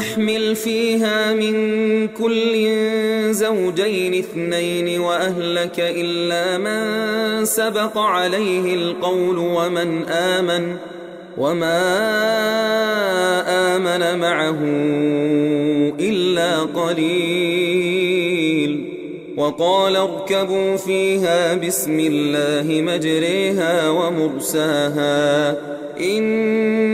قل نحمل فيها من كل زوجين اثنين وأهلك إلا من سبق عليه القول ومن آمن وما آمن معه إلا قليل وقال اركبوا فيها بسم الله مجريها ومرساها إن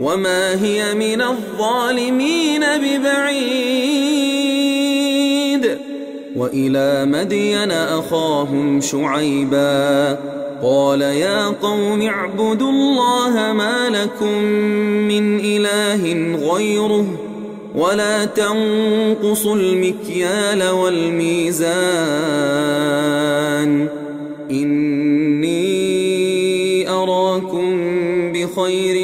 وما هي من الظالمين ببعيد وإلى مدين أخاهم شعيبا قال يا قوم اعبدوا الله ما لكم من إله غيره ولا تنقصوا المكيال والميزان إني أراكم بخير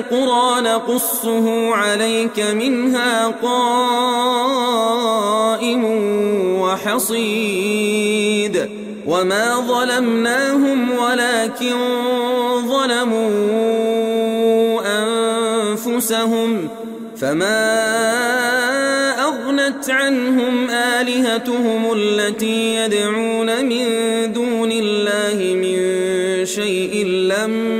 القرى نقصه عليك منها قائم وحصيد وما ظلمناهم ولكن ظلموا أنفسهم فما أغنت عنهم آلهتهم التي يدعون من دون الله من شيء لما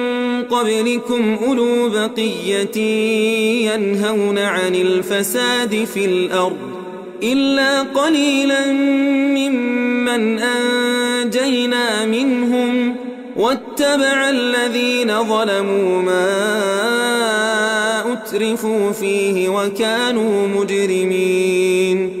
قبلكم أولو بقية ينهون عن الفساد في الأرض إلا قليلا ممن أنجينا منهم واتبع الذين ظلموا ما أترفوا فيه وكانوا مجرمين